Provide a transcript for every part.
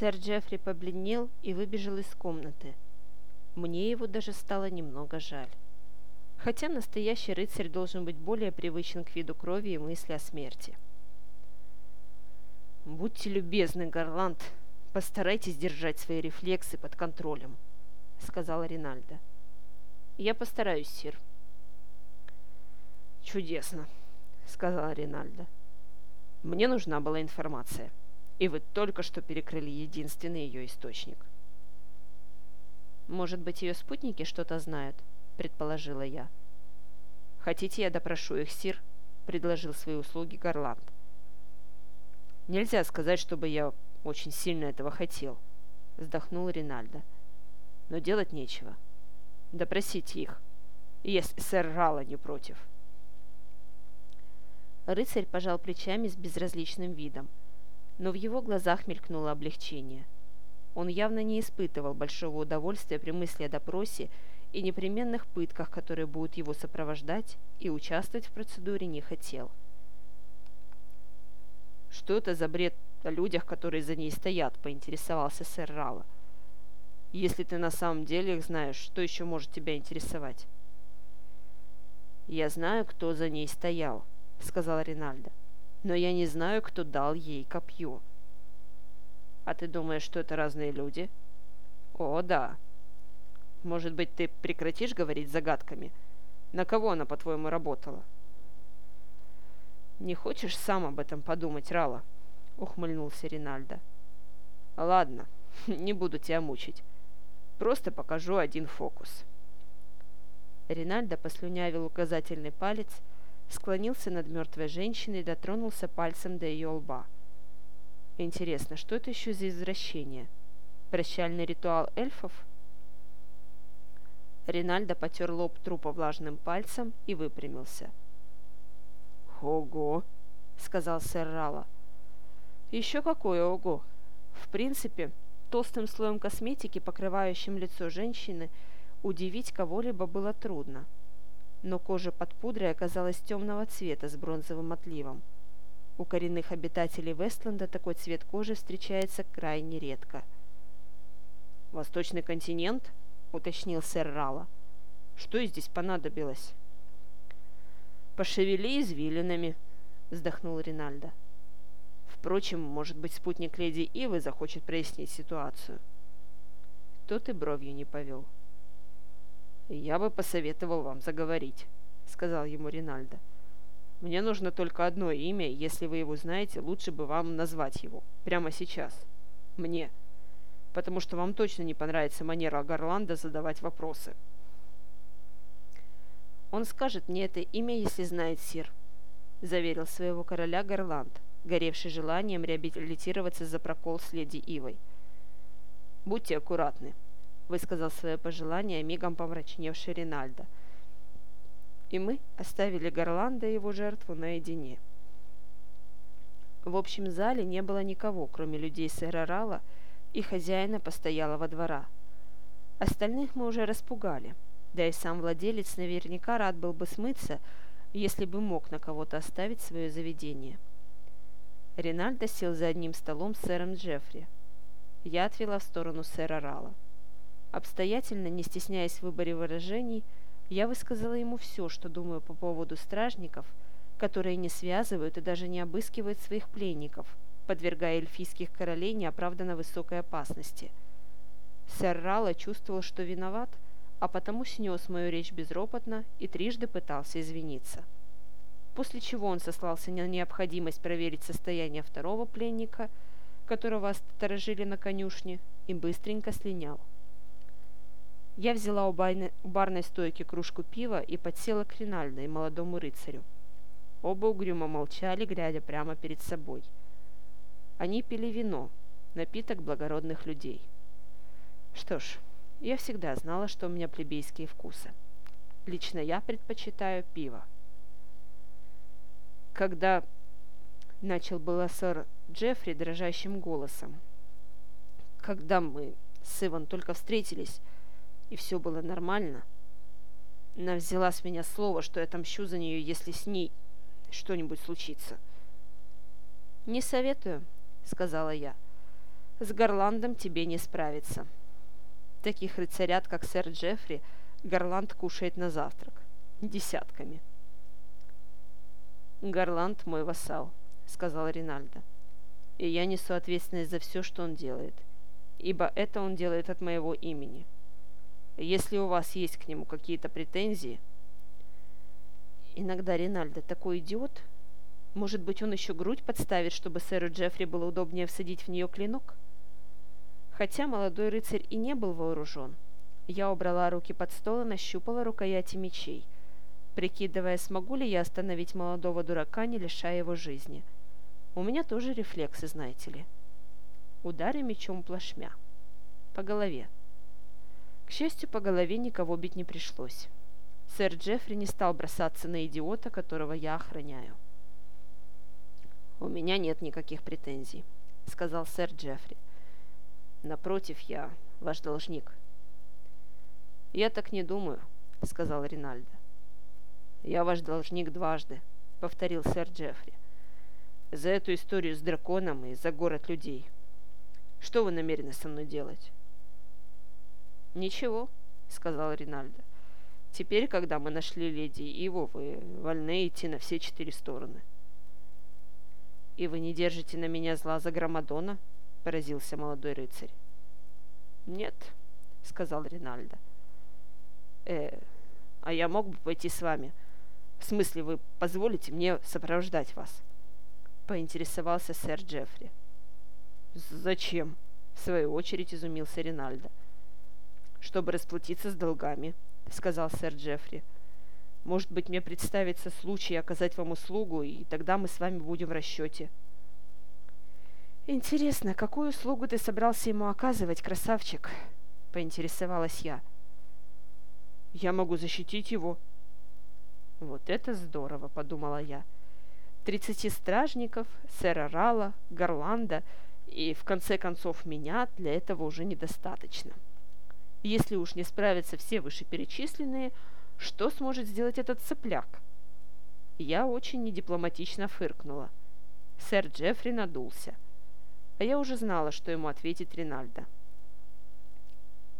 Сэр Джеффри побледнел и выбежал из комнаты. Мне его даже стало немного жаль. Хотя настоящий рыцарь должен быть более привычен к виду крови и мысли о смерти. «Будьте любезны, Гарланд, постарайтесь держать свои рефлексы под контролем», — сказала Ринальда. «Я постараюсь, сир». «Чудесно», — сказала Ринальда. «Мне нужна была информация, и вы только что перекрыли единственный ее источник». «Может быть, ее спутники что-то знают?» – предположила я. «Хотите, я допрошу их, сир?» – предложил свои услуги Гарланд. «Нельзя сказать, чтобы я очень сильно этого хотел», – вздохнул Ринальдо. «Но делать нечего. Допросите их, если сэр Рала не против». Рыцарь пожал плечами с безразличным видом, но в его глазах мелькнуло облегчение. Он явно не испытывал большого удовольствия при мысли о допросе и непременных пытках, которые будут его сопровождать, и участвовать в процедуре не хотел. «Что это за бред о людях, которые за ней стоят?» – поинтересовался сэр Рала. «Если ты на самом деле их знаешь, что еще может тебя интересовать?» «Я знаю, кто за ней стоял», — сказал Ринальдо. «Но я не знаю, кто дал ей копье». «А ты думаешь, что это разные люди?» «О, да». «Может быть, ты прекратишь говорить загадками? На кого она, по-твоему, работала?» «Не хочешь сам об этом подумать, Рала?» — ухмыльнулся Ринальдо. «Ладно, не буду тебя мучить. Просто покажу один фокус». Ринальдо послюнявил указательный палец склонился над мертвой женщиной и дотронулся пальцем до ее лба. Интересно, что это еще за извращение? Прощальный ритуал эльфов? Ринальдо потер лоб трупа влажным пальцем и выпрямился. «Ого!» — сказал сэр Рала. «Еще какое ого! В принципе, толстым слоем косметики, покрывающим лицо женщины, удивить кого-либо было трудно но кожа под пудрой оказалась темного цвета с бронзовым отливом. У коренных обитателей Вестленда такой цвет кожи встречается крайне редко. «Восточный континент?» — уточнил сэр Рала. «Что здесь понадобилось?» «Пошевели извилинами», — вздохнул Ринальдо. «Впрочем, может быть, спутник леди Ивы захочет прояснить ситуацию». Тот и бровью не повел. — «Я бы посоветовал вам заговорить», — сказал ему Ринальдо. «Мне нужно только одно имя, если вы его знаете, лучше бы вам назвать его. Прямо сейчас. Мне. Потому что вам точно не понравится манера Гарланда задавать вопросы». «Он скажет мне это имя, если знает сир», — заверил своего короля Гарланд, горевший желанием реабилитироваться за прокол с леди Ивой. «Будьте аккуратны», высказал свое пожелание мигом помрачневший Ринальдо. И мы оставили Горланда и его жертву наедине. В общем зале не было никого, кроме людей сэра Рала и хозяина постоялого двора. Остальных мы уже распугали, да и сам владелец наверняка рад был бы смыться, если бы мог на кого-то оставить свое заведение. Ринальдо сел за одним столом с сэром Джеффри. Я отвела в сторону сэра Рала. Обстоятельно, не стесняясь в выборе выражений, я высказала ему все, что думаю по поводу стражников, которые не связывают и даже не обыскивают своих пленников, подвергая эльфийских королей неоправданно высокой опасности. Сэр Рала чувствовал, что виноват, а потому снес мою речь безропотно и трижды пытался извиниться. После чего он сослался на необходимость проверить состояние второго пленника, которого сторожили на конюшне, и быстренько слинял. Я взяла у, барной стойки кружку пива и подсела к Ринальдо и молодому рыцарю. Оба угрюмо молчали, глядя прямо перед собой. Они пили вино, напиток благородных людей. Что ж, я всегда знала, что у меня плебейские вкусы. Лично я предпочитаю пиво. Когда начал было сэр Джеффри дрожащим голосом. Когда мы с Иван только встретились, и все было нормально. Она взяла с меня слово, что я отомщу за нее, если с ней что-нибудь случится. «Не советую», — сказала я. С Горландом тебе не справиться. Таких рыцарят, как сэр Джеффри, Горланд кушает на завтрак. Десятками. «Горланд мой вассал», — сказал Ринальдо. «И я несу ответственность за все, что он делает, ибо это он делает от моего имени. Если у вас есть к нему какие-то претензии...» Иногда Ринальдо такой идиот. Может быть, он еще грудь подставит, чтобы сэру Джеффри было удобнее всадить в нее клинок? Хотя молодой рыцарь и не был вооружен. Я убрала руки под стол и нащупала рукояти мечей — прикидывая, смогу ли я остановить молодого дурака, не лишая его жизни. У меня тоже рефлексы, знаете ли. Удары мечом плашмя. По голове. К счастью, по голове никого бить не пришлось. Сэр Джеффри не стал бросаться на идиота, которого я охраняю. «У меня нет никаких претензий», — сказал сэр Джеффри. «Напротив, я ваш должник». «Я так не думаю», — сказал Ринальдо. «Я ваш должник дважды», — повторил сэр Джеффри. «За эту историю с драконом и за город людей. Что вы намерены со мной делать?» «Ничего», — сказал Ринальдо. «Теперь, когда мы нашли леди Иву, вы вольны идти на все четыре стороны». «И вы не держите на меня зла за Громадона?» — поразился молодой рыцарь. «Нет», — сказал Ринальдо. «Э, а я мог бы пойти с вами?» «В смысле, вы позволите мне сопровождать вас?» Поинтересовался сэр Джеффри. «Зачем?» — в свою очередь изумился Ринальдо. «Чтобы расплатиться с долгами», — сказал сэр Джеффри. «Может быть, мне представится случай оказать вам услугу, и тогда мы с вами будем в расчете». «Интересно, какую услугу ты собрался ему оказывать, красавчик?» — поинтересовалась я. «Я могу защитить его», «Вот это здорово!» – подумала я. «Тридцати стражников, сэра Рала, Гарланда и, в конце концов, меня для этого уже недостаточно. Если уж не справятся все вышеперечисленные, что сможет сделать этот цыпляк?» Я очень недипломатично фыркнула. Сэр Джеффри надулся. А я уже знала, что ему ответит Ринальдо.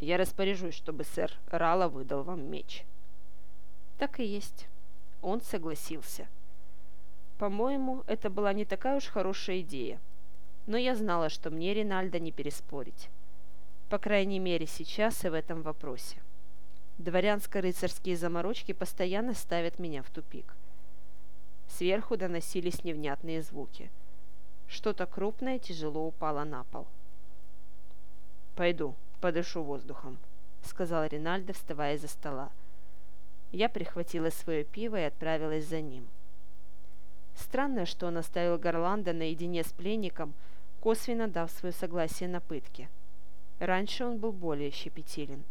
«Я распоряжусь, чтобы сэр Рала выдал вам меч». «Так и есть». Он согласился. По-моему, это была не такая уж хорошая идея. Но я знала, что мне Ринальда не переспорить. По крайней мере, сейчас и в этом вопросе. Дворянско-рыцарские заморочки постоянно ставят меня в тупик. Сверху доносились невнятные звуки. Что-то крупное тяжело упало на пол. «Пойду, подышу воздухом», — сказал Ринальдо, вставая из-за стола. Я прихватила свое пиво и отправилась за ним. Странно, что он оставил Горланда наедине с пленником, косвенно дав свое согласие на пытки. Раньше он был более щепетилен.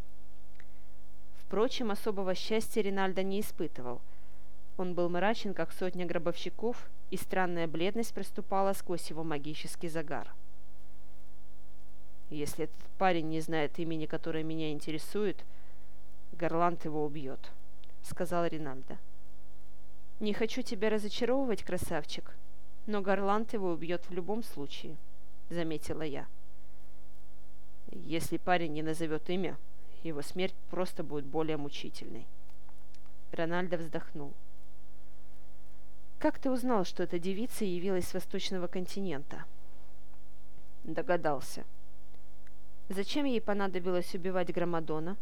Впрочем, особого счастья Ринальдо не испытывал. Он был мрачен, как сотня гробовщиков, и странная бледность проступала сквозь его магический загар. «Если этот парень не знает имени, которое меня интересует, Горланд его убьет», сказал Ринальдо. «Не хочу тебя разочаровывать, красавчик, но Гарланд его убьет в любом случае», — заметила я. «Если парень не назовет имя, его смерть просто будет более мучительной». Рональдо вздохнул. «Как ты узнал, что эта девица явилась с восточного континента?» «Догадался». «Зачем ей понадобилось убивать Громадона?»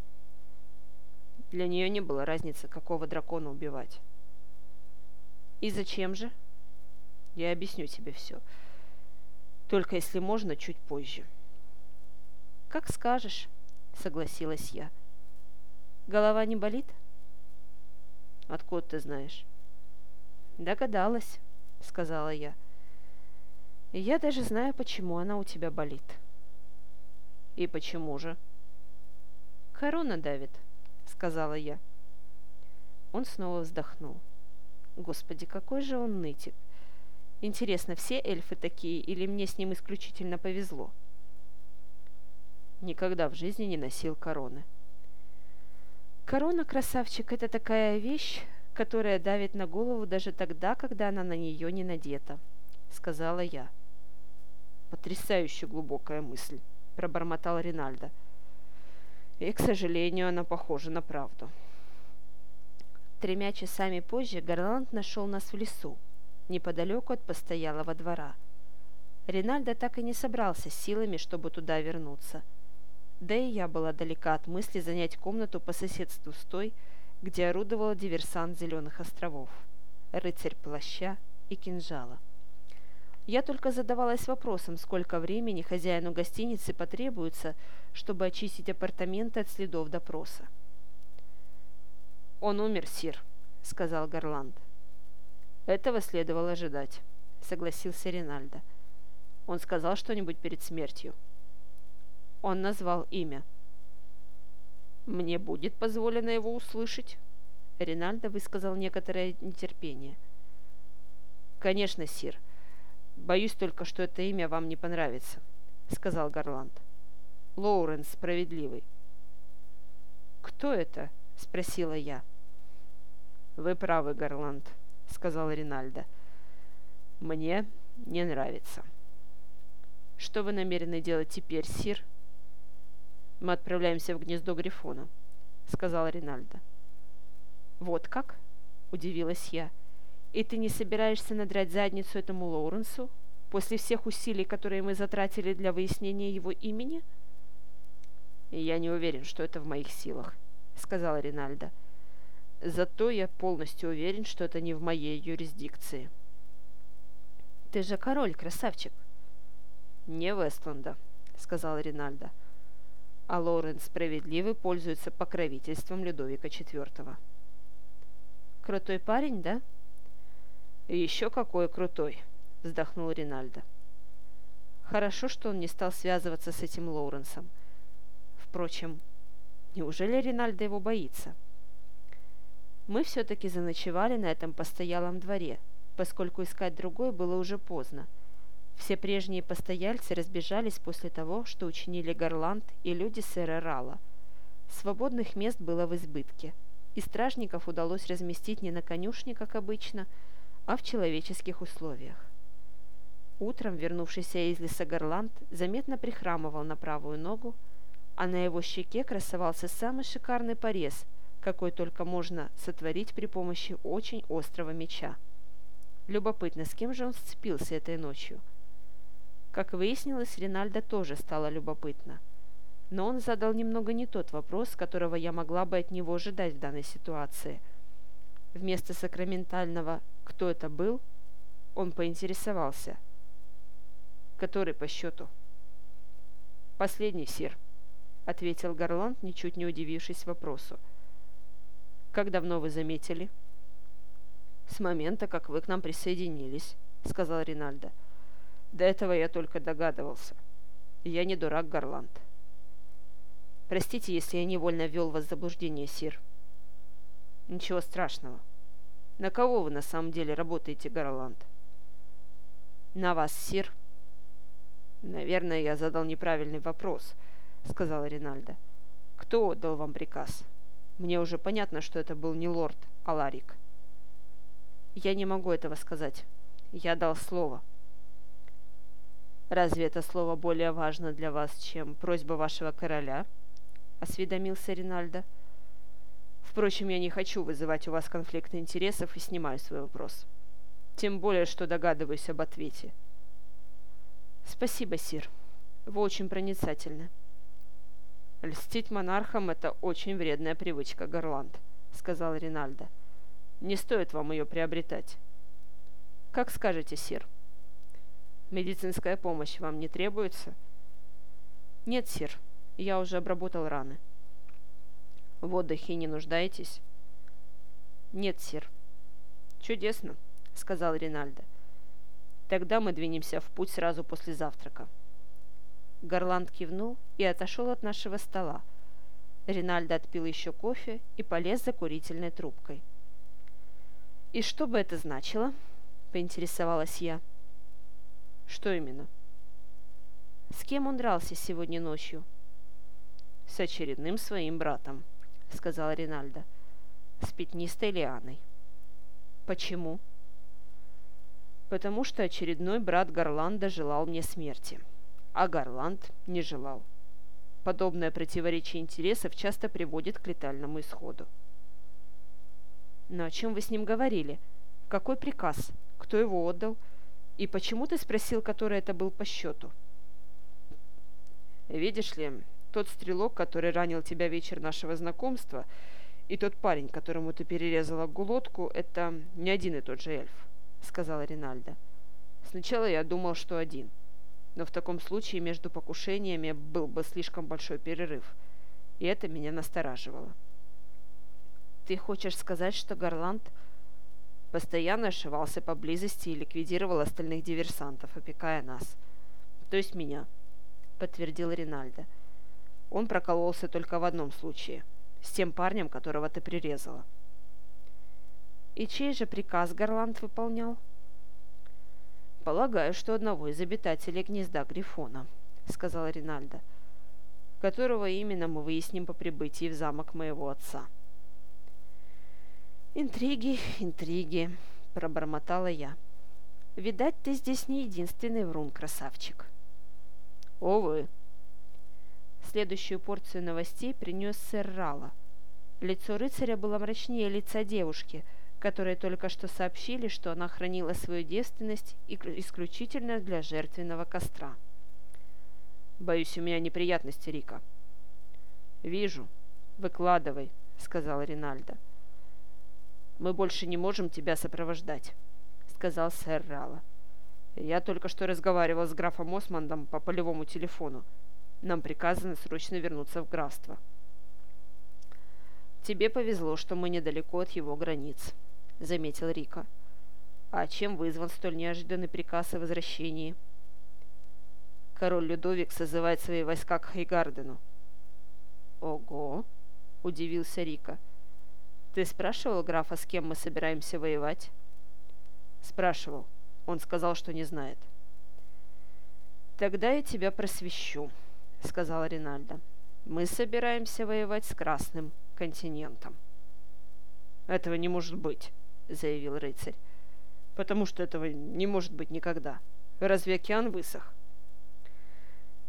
Для нее не было разницы, какого дракона убивать. И зачем же? Я объясню тебе все. Только если можно, чуть позже. Как скажешь, согласилась я. Голова не болит? Откуда ты знаешь? Догадалась, сказала я. Я даже знаю, почему она у тебя болит. И почему же? Корона давит, сказала я. Он снова вздохнул. Господи, какой же он нытик. Интересно, все эльфы такие или мне с ним исключительно повезло? Никогда в жизни не носил короны. Корона, красавчик, это такая вещь, которая давит на голову даже тогда, когда она на нее не надета, сказала я. Потрясающе глубокая мысль, пробормотал Ринальдо. И, к сожалению, она похожа на правду. Тремя часами позже Гарланд нашел нас в лесу, неподалеку от постоялого двора. Ринальдо так и не собрался силами, чтобы туда вернуться. Да и я была далека от мысли занять комнату по соседству с той, где орудовал диверсант Зеленых островов, рыцарь плаща и кинжала. Я только задавалась вопросом, сколько времени хозяину гостиницы потребуется, чтобы очистить апартаменты от следов допроса. «Он умер, сир», — сказал Гарланд. «Этого следовало ожидать», — согласился Ринальдо. «Он сказал что-нибудь перед смертью?» Он назвал имя. «Мне будет позволено его услышать?» Ринальдо высказал некоторое нетерпение. «Конечно, сир. Боюсь только, что это имя вам не понравится», — сказал Гарланд. «Лоуренс справедливый». «Кто это?» — спросила я. «Вы правы, Гарланд», — сказал Ринальдо. «Мне не нравится». «Что вы намерены делать теперь, сир?» «Мы отправляемся в гнездо Грифона», — сказал Ринальдо. «Вот как?» — удивилась я. «И ты не собираешься надрать задницу этому Лоуренсу после всех усилий, которые мы затратили для выяснения его имени?» «Я не уверен, что это в моих силах», — сказал Ринальдо. Зато я полностью уверен, что это не в моей юрисдикции. Ты же король, красавчик. Не Вестланда, сказал Ринальдо. А Лорен Справедливый пользуется покровительством Людовика IV. Крутой парень, да? еще какой крутой, вздохнул Ринальдо. Хорошо, что он не стал связываться с этим Лоуренсом. Впрочем, неужели Ринальдо его боится? — мы все-таки заночевали на этом постоялом дворе, поскольку искать другой было уже поздно. Все прежние постояльцы разбежались после того, что учинили Гарланд и люди сэра Рала. Свободных мест было в избытке, и стражников удалось разместить не на конюшне, как обычно, а в человеческих условиях. Утром вернувшийся из леса Гарланд заметно прихрамывал на правую ногу, а на его щеке красовался самый шикарный порез – какой только можно сотворить при помощи очень острого меча. Любопытно, с кем же он сцепился этой ночью? Как выяснилось, Ринальдо тоже стало любопытно. Но он задал немного не тот вопрос, которого я могла бы от него ожидать в данной ситуации. Вместо сакраментального «кто это был?» он поинтересовался. «Который по счету?» «Последний, сир», — ответил Гарланд, ничуть не удивившись вопросу. «Как давно вы заметили?» «С момента, как вы к нам присоединились», — сказал Ринальдо. «До этого я только догадывался. Я не дурак, Гарланд». «Простите, если я невольно ввел вас в заблуждение, сир». «Ничего страшного. На кого вы на самом деле работаете, Гарланд?» «На вас, сир». «Наверное, я задал неправильный вопрос», — сказал Ринальдо. «Кто отдал вам приказ?» Мне уже понятно, что это был не лорд, а Ларик. Я не могу этого сказать. Я дал слово. Разве это слово более важно для вас, чем просьба вашего короля? Осведомился Ринальдо. Впрочем, я не хочу вызывать у вас конфликт интересов и снимаю свой вопрос. Тем более, что догадываюсь об ответе. Спасибо, Сир. Вы очень проницательны. «Льстить монархам – это очень вредная привычка, Горланд», – сказал Ринальдо. «Не стоит вам ее приобретать». «Как скажете, сир». «Медицинская помощь вам не требуется?» «Нет, сир. Я уже обработал раны». «В отдыхе не нуждаетесь?» «Нет, сир». «Чудесно», — сказал Ринальдо. «Тогда мы двинемся в путь сразу после завтрака». Горланд кивнул и отошел от нашего стола. Ринальдо отпил еще кофе и полез за курительной трубкой. «И что бы это значило?» – поинтересовалась я. «Что именно?» «С кем он дрался сегодня ночью?» «С очередным своим братом», – сказал Ринальдо. «С пятнистой лианой». «Почему?» Потому что очередной брат Гарланда желал мне смерти, а Гарланд не желал. Подобное противоречие интересов часто приводит к летальному исходу. Но о чем вы с ним говорили? Какой приказ? Кто его отдал? И почему ты спросил, который это был по счету? Видишь ли, тот стрелок, который ранил тебя вечер нашего знакомства, и тот парень, которому ты перерезала глотку, это не один и тот же эльф, сказала Ринальда. Сначала я думал, что один. Но в таком случае между покушениями был бы слишком большой перерыв, и это меня настораживало. Ты хочешь сказать, что Гарланд постоянно ошивался поблизости и ликвидировал остальных диверсантов, опекая нас. То есть меня, подтвердил Ринальдо. Он прокололся только в одном случае, с тем парнем, которого ты прирезала. И чей же приказ Гарланд выполнял? Полагаю, что одного из обитателей гнезда Грифона, сказала Ринальдо, которого именно мы выясним по прибытии в замок моего отца. «Интриги, интриги», – пробормотала я. «Видать, ты здесь не единственный врун, красавчик». «Овы». Следующую порцию новостей принес сэр Рала. Лицо рыцаря было мрачнее лица девушки, которой только что сообщили, что она хранила свою девственность исключительно для жертвенного костра. «Боюсь, у меня неприятности, Рика». «Вижу. Выкладывай», — сказал Ринальдо. «Мы больше не можем тебя сопровождать», — сказал сэр Рала. «Я только что разговаривал с графом Османдом по полевому телефону. Нам приказано срочно вернуться в графство». «Тебе повезло, что мы недалеко от его границ», — заметил Рика. «А чем вызван столь неожиданный приказ о возвращении?» Король Людовик созывает свои войска к Хейгардену. «Ого!» – удивился Рика. Ты спрашивал графа, с кем мы собираемся воевать? Спрашивал. Он сказал, что не знает. Тогда я тебя просвещу, сказал Ринальдо. Мы собираемся воевать с Красным континентом. Этого не может быть, заявил рыцарь. Потому что этого не может быть никогда. Разве океан высох?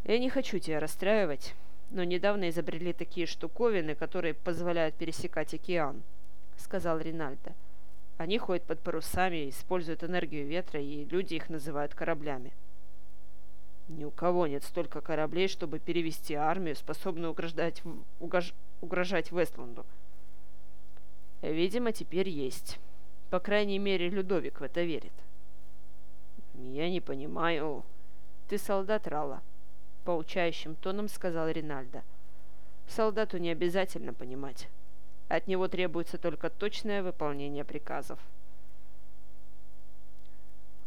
Я не хочу тебя расстраивать, но недавно изобрели такие штуковины, которые позволяют пересекать океан. — сказал Ринальдо. «Они ходят под парусами, используют энергию ветра, и люди их называют кораблями». «Ни у кого нет столько кораблей, чтобы перевести армию, способную угрожать, угож, угрожать Вестланду». «Видимо, теперь есть. По крайней мере, Людовик в это верит». «Я не понимаю. Ты солдат Рала», — поучающим тоном сказал Ринальдо. «Солдату не обязательно понимать». От него требуется только точное выполнение приказов.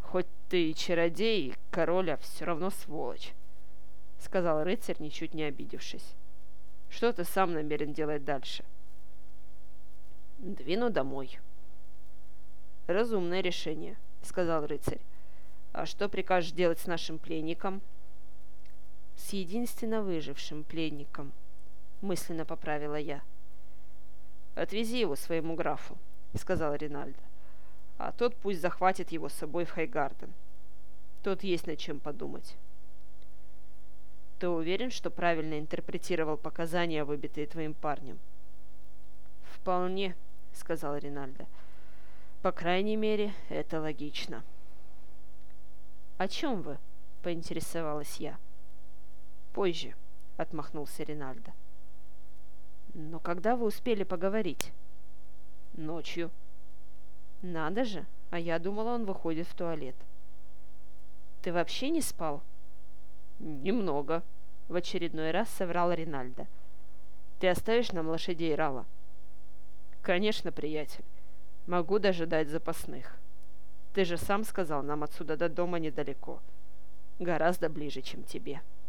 «Хоть ты и чародей, король, а все равно сволочь», — сказал рыцарь, ничуть не обидевшись. «Что ты сам намерен делать дальше?» «Двину домой». «Разумное решение», — сказал рыцарь. «А что прикажешь делать с нашим пленником?» «С единственно выжившим пленником», — мысленно поправила я. «Отвези его своему графу», — сказал Ринальдо. «А тот пусть захватит его с собой в Хайгарден. Тут есть над чем подумать». «Ты уверен, что правильно интерпретировал показания, выбитые твоим парнем?» «Вполне», — сказал Ринальдо. «По крайней мере, это логично». «О чем вы?» — поинтересовалась я. «Позже», — отмахнулся Ринальдо. Но когда вы успели поговорить? Ночью. Надо же, а я думала, он выходит в туалет. Ты вообще не спал? Немного, в очередной раз соврал Ринальдо. Ты оставишь нам лошадей Рала? Конечно, приятель. Могу даже дать запасных. Ты же сам сказал, нам отсюда до дома недалеко. Гораздо ближе, чем тебе. —